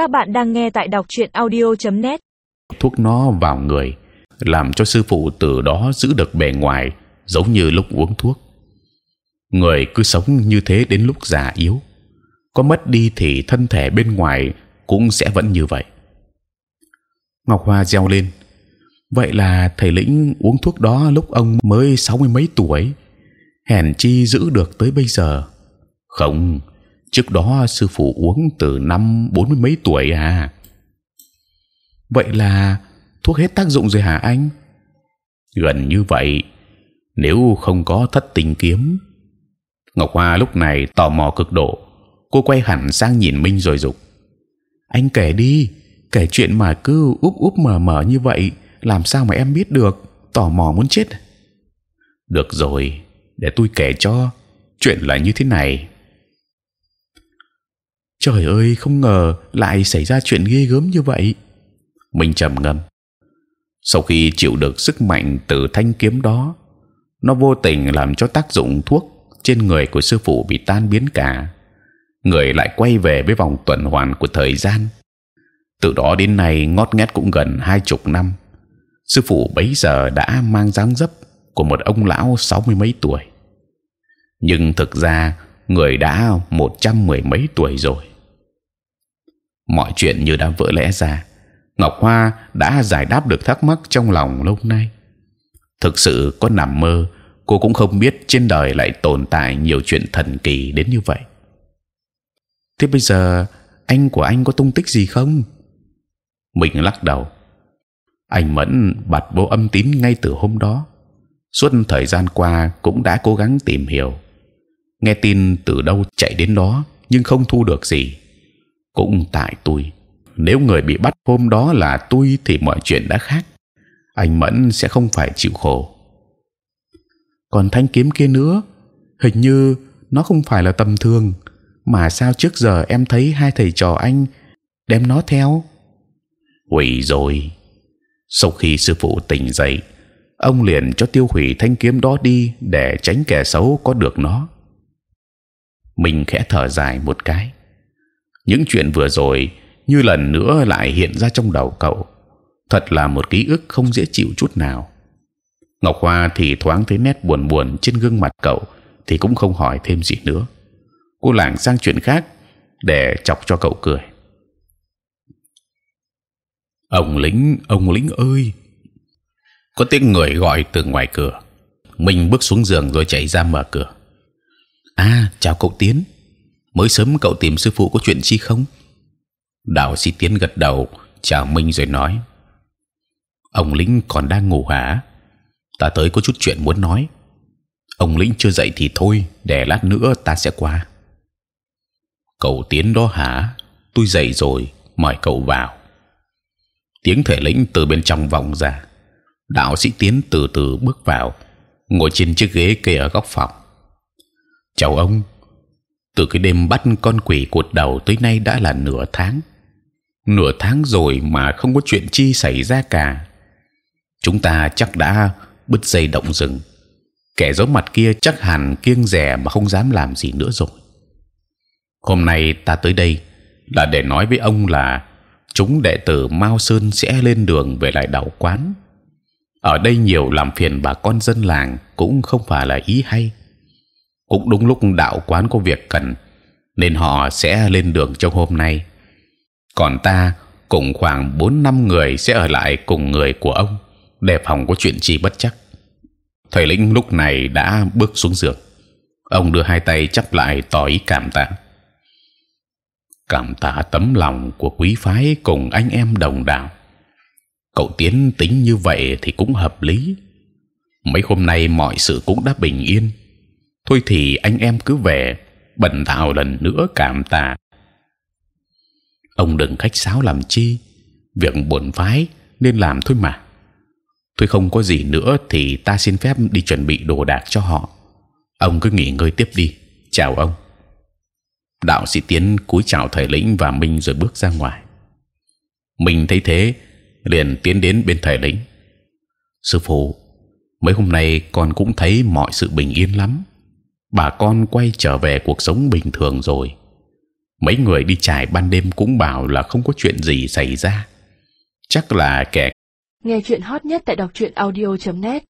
Các bạn đang nghe tại đọc truyện audio.net. thuốc nó vào người, làm cho sư phụ từ đó giữ được bề ngoài giống như lúc uống thuốc. Người cứ sống như thế đến lúc già yếu, có mất đi thì thân thể bên ngoài cũng sẽ vẫn như vậy. Ngọc Hoa reo lên. Vậy là thầy lĩnh uống thuốc đó lúc ông mới sáu mươi mấy tuổi, hèn chi giữ được tới bây giờ. Không, trước đó sư phụ uống từ năm bốn mươi mấy tuổi à. Vậy là thuốc hết tác dụng rồi hả anh? Gần như vậy. Nếu không có thất tình kiếm, Ngọc Hoa lúc này tò mò cực độ. Cô quay hẳn sang nhìn Minh rồi dục. Anh kể đi, kể chuyện mà cứ úp úp mờ mờ như vậy, làm sao mà em biết được? Tò mò muốn chết. Được rồi, để tôi kể cho. Chuyện là như thế này. Trời ơi, không ngờ lại xảy ra chuyện ghê gớm như vậy. Mình trầm ngâm. Sau khi chịu được sức mạnh từ thanh kiếm đó, nó vô tình làm cho tác dụng thuốc trên người của sư phụ bị tan biến cả. Người lại quay về với vòng tuần hoàn của thời gian. Từ đó đến nay ngót nghét cũng gần hai chục năm. Sư phụ bấy giờ đã mang dáng dấp của một ông lão sáu mươi mấy tuổi. Nhưng thực ra người đã một trăm mười mấy tuổi rồi. Mọi chuyện như đã vỡ lẽ ra. Ngọc Hoa đã giải đáp được thắc mắc trong lòng lâu nay. Thực sự có nằm mơ, cô cũng không biết trên đời lại tồn tại nhiều chuyện thần kỳ đến như vậy. Thế bây giờ anh của anh có tung tích gì không? Mình lắc đầu. Anh Mẫn bật vô âm tín ngay từ hôm đó. Suốt thời gian qua cũng đã cố gắng tìm hiểu. Nghe tin từ đâu chạy đến đó nhưng không thu được gì. Cũng tại tôi. Nếu người bị bắt hôm đó là tôi thì mọi chuyện đã khác. Anh mẫn sẽ không phải chịu khổ. Còn thanh kiếm kia nữa, hình như nó không phải là tầm thường, mà sao trước giờ em thấy hai thầy trò anh đem nó theo? Hủy rồi. Sau khi sư phụ tỉnh dậy, ông liền cho tiêu hủy thanh kiếm đó đi để tránh kẻ xấu có được nó. Mình khẽ thở dài một cái những chuyện vừa rồi như lần nữa lại hiện ra trong đầu cậu. Thật là một ký ức không dễ chịu chút nào. Ngọc Hoa thì thoáng thấy nét buồn buồn trên gương mặt cậu, thì cũng không hỏi thêm gì nữa. Cô lảng sang chuyện khác để chọc cho cậu cười. Ông lính, ông lính ơi! Có tiếng người gọi từ ngoài cửa. Mình bước xuống giường rồi chạy ra mở cửa. À, chào cậu Tiến. Mới sớm cậu tìm sư phụ có chuyện chi không? đạo sĩ tiến gật đầu, chào minh rồi nói. Ông lính còn đang ngủ hả? Ta tới có chút chuyện muốn nói. Ông lính chưa dậy thì thôi, để lát nữa ta sẽ qua. Cậu tiến đó hả? Tôi dậy rồi, mời cậu vào. Tiếng thể lĩnh từ bên trong vọng ra. Đạo sĩ tiến từ từ bước vào, ngồi trên chiếc ghế kê ở góc phòng. Chào ông từ cái đêm bắt con quỷ cuột đầu tới nay đã là nửa tháng nửa tháng rồi mà không có chuyện chi xảy ra cả chúng ta chắc đã bứt dây động rừng kẻ giấu mặt kia chắc hẳn kiêng rẻ mà không dám làm gì nữa rồi hôm nay ta tới đây là để nói với ông là chúng đệ tử Mao Sơn sẽ lên đường về lại đạo quán. Ở đây nhiều làm phiền bà con dân làng cũng không phải là ý hay. Cũng đúng lúc đạo quán có việc cần, nên họ sẽ lên đường trong hôm nay còn ta cùng khoảng bốn năm người sẽ ở lại cùng người của ông để phòng có chuyện gì bất chắc. Thầy lĩnh lúc này đã bước xuống giường. Ông đưa hai tay chắp lại tỏ ý cảm tạ. Cảm tạ tấm lòng của quý phái cùng anh em đồng đạo. Cậu tiến tính như vậy thì cũng hợp lý. Mấy hôm nay mọi sự cũng đã bình yên. Thôi thì anh em cứ về bần tạo lần nữa cảm tạ. Ông đừng khách sáo làm chi, việc buồn phái nên làm thôi mà. Tôi không có gì nữa thì ta xin phép đi chuẩn bị đồ đạc cho họ. Ông cứ nghỉ ngơi tiếp đi. Chào ông. Đạo sĩ tiến cúi chào thầy lĩnh và minh rồi bước ra ngoài. Mình thấy thế, liền tiến đến bên thầy lĩnh. Sư phụ, mấy hôm nay con cũng thấy mọi sự bình yên lắm bà con quay trở về cuộc sống bình thường rồi. Mấy người đi trải ban đêm cũng bảo là không có chuyện gì xảy ra. Chắc là kẻ nghe chuyện hot nhất tại đọc truyện audio .net.